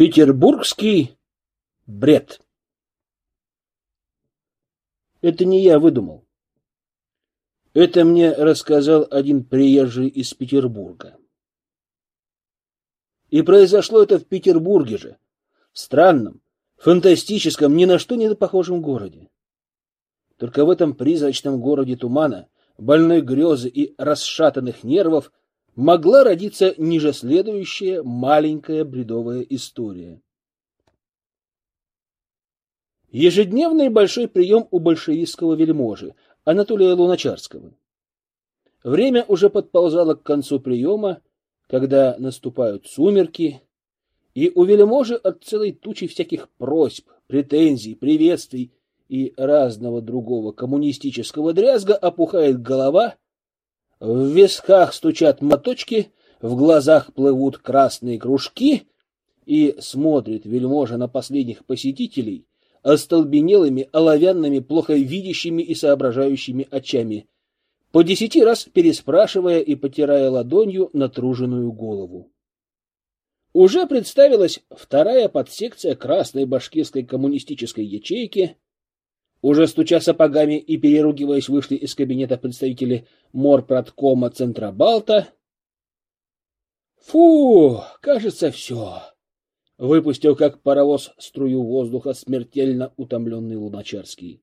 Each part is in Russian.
Петербургский бред. Это не я выдумал. Это мне рассказал один приезжий из Петербурга. И произошло это в Петербурге же, в странном, фантастическом, ни на что не похожем городе. Только в этом призрачном городе тумана, больной грезы и расшатанных нервов могла родиться ниже следующая маленькая бредовая история. Ежедневный большой прием у большевистского вельможи Анатолия Луначарского. Время уже подползало к концу приема, когда наступают сумерки, и у вельможи от целой тучи всяких просьб, претензий, приветствий и разного другого коммунистического дрязга опухает голова, в висках стучат моточки, в глазах плывут красные кружки, и смотрит вельможа на последних посетителей остолбенелыми, оловянными, плохо видящими и соображающими очами, по десяти раз переспрашивая и потирая ладонью натруженную голову. Уже представилась вторая подсекция Красной башкирской коммунистической ячейки — уже стуча сапогами и переругиваясь, вышли из кабинета представители морпродкома Центробалта. Фу, кажется, все. Выпустил, как паровоз, струю воздуха смертельно утомленный Луначарский.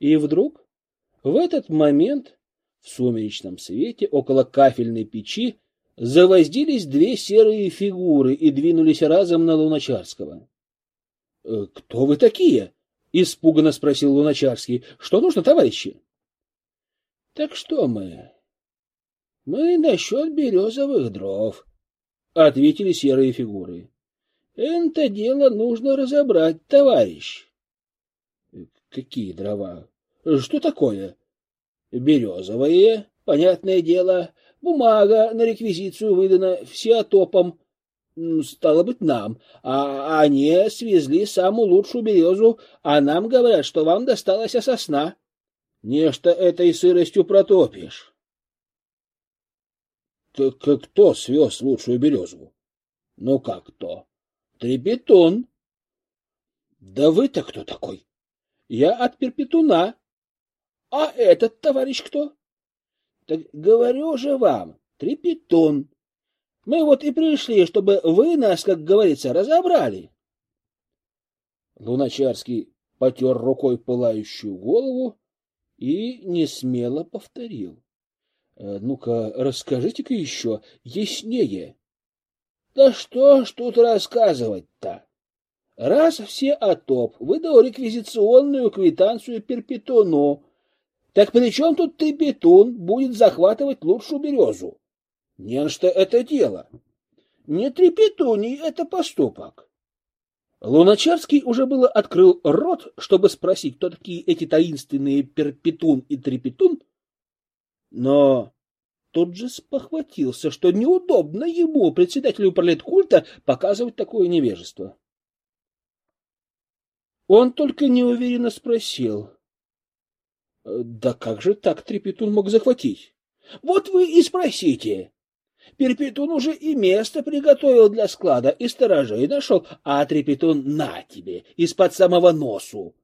И вдруг, в этот момент, в сумеречном свете, около кафельной печи, завоздились две серые фигуры и двинулись разом на Луначарского. «Э, — Кто вы такие? — испуганно спросил Луначарский. — Что нужно, товарищи? — Так что мы? — Мы насчет березовых дров, — ответили серые фигуры. — Это дело нужно разобрать, товарищ. — Какие дрова? Что такое? — Березовые, понятное дело. Бумага на реквизицию выдана всеотопом. Стало быть, нам. А они свезли самую лучшую березу, а нам говорят, что вам досталась сосна. Нечто этой сыростью протопишь. Так кто свез лучшую березу? Ну как кто? Трепетун. Да вы-то кто такой? Я от перпетуна. А этот товарищ кто? Так говорю же вам, трепетун. Мы вот и пришли, чтобы вы нас, как говорится, разобрали. Луначарский потер рукой пылающую голову и несмело повторил. «Э, — Ну-ка, расскажите-ка еще яснее. — Да что ж тут рассказывать-то? Раз все отоп выдал реквизиционную квитанцию перпетуну, так при чем тут трепетун будет захватывать лучшую березу? Не на что это дело. Не трепетуний это поступок. Луначарский уже было открыл рот, чтобы спросить, кто такие эти таинственные перпетун и трепетун, но тот же спохватился, что неудобно ему, председателю пролеткульта, показывать такое невежество. Он только неуверенно спросил. — Да как же так трепетун мог захватить? — Вот вы и спросите. Перпетун уже и место приготовил для склада, и сторожей нашел, а Трепетун на тебе, из-под самого носу.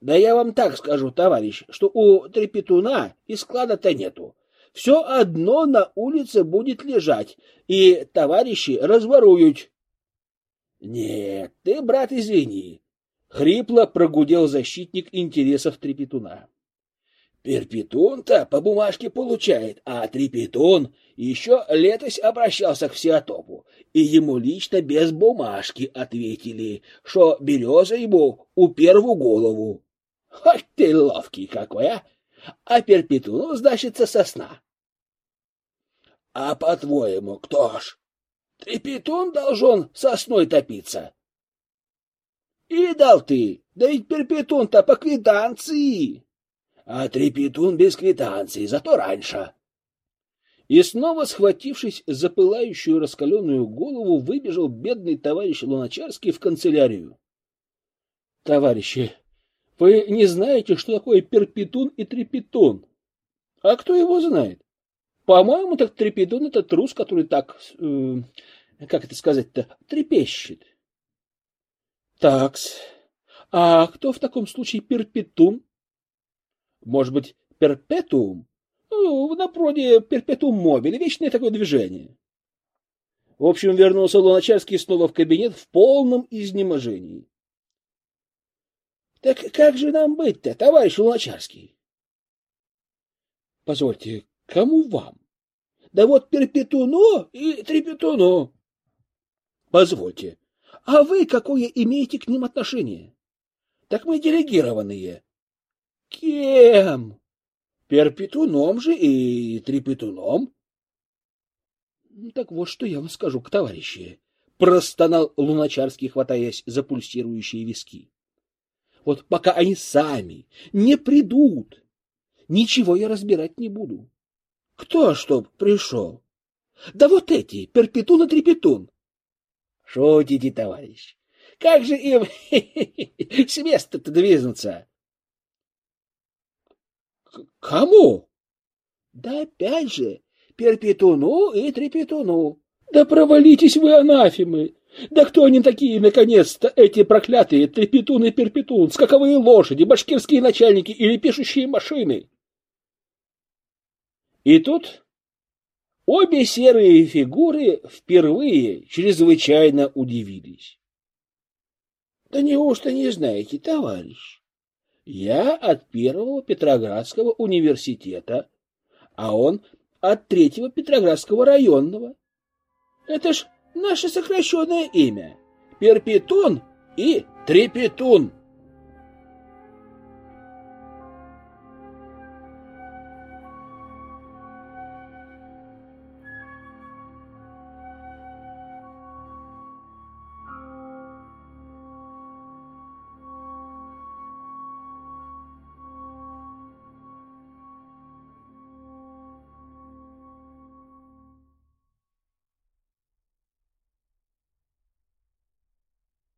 Да я вам так скажу, товарищ, что у Трепетуна и склада-то нету. Все одно на улице будет лежать, и товарищи разворуют. Нет, ты, брат, извини. Хрипло прогудел защитник интересов Трепетуна. Перпетун-то по бумажке получает, а Трепетун еще летось обращался к Всеотопу, и ему лично без бумажки ответили, что береза ему у первую голову. Хоть ты ловкий какой, а! А Перпетуну, значится, сосна. А по-твоему, кто ж? Трепетун должен сосной топиться. И дал ты, да ведь Перпетун-то по квитанции а трепетун без квитанции, зато раньше. И снова, схватившись за пылающую раскаленную голову, выбежал бедный товарищ Луначарский в канцелярию. — Товарищи, вы не знаете, что такое перпетун и трепетун? А кто его знает? По-моему, так трепетун — это трус, который так э, как это сказать-то, трепещет. Такс. А кто в таком случае перпетум? Может быть, перпетуум? Ну, напротив, перпетуум мобили, вечное такое движение. В общем, вернулся Луначарский снова в кабинет в полном изнеможении. — Так как же нам быть-то, товарищ Луначарский? — Позвольте, кому вам? — Да вот Перпетуно и Трепетуно. — Позвольте, а вы какое имеете к ним отношение? — Так мы делегированные. — Кем? — Перпетуном же и Трепетуном. Ну, так вот, что я вам скажу, к товарищи, простонал Луначарский, хватаясь за пульсирующие виски. Вот пока они сами не придут, ничего я разбирать не буду. Кто чтоб пришел? Да вот эти, Перпетун и Трепетун. Шутите, товарищ. Как же им с места-то двинуться? Кому? Да опять же, перпетуну и трепетуну. Да провалитесь вы, анафемы! Да кто они такие, наконец-то, эти проклятые трепетун и перпетун, скаковые лошади, башкирские начальники или пишущие машины? И тут обе серые фигуры впервые чрезвычайно удивились. — Да неужто не знаете, товарищ? Я от первого Петроградского университета, а он от третьего Петроградского районного. Это ж наше сокращенное имя. Перпетун и Трепетун.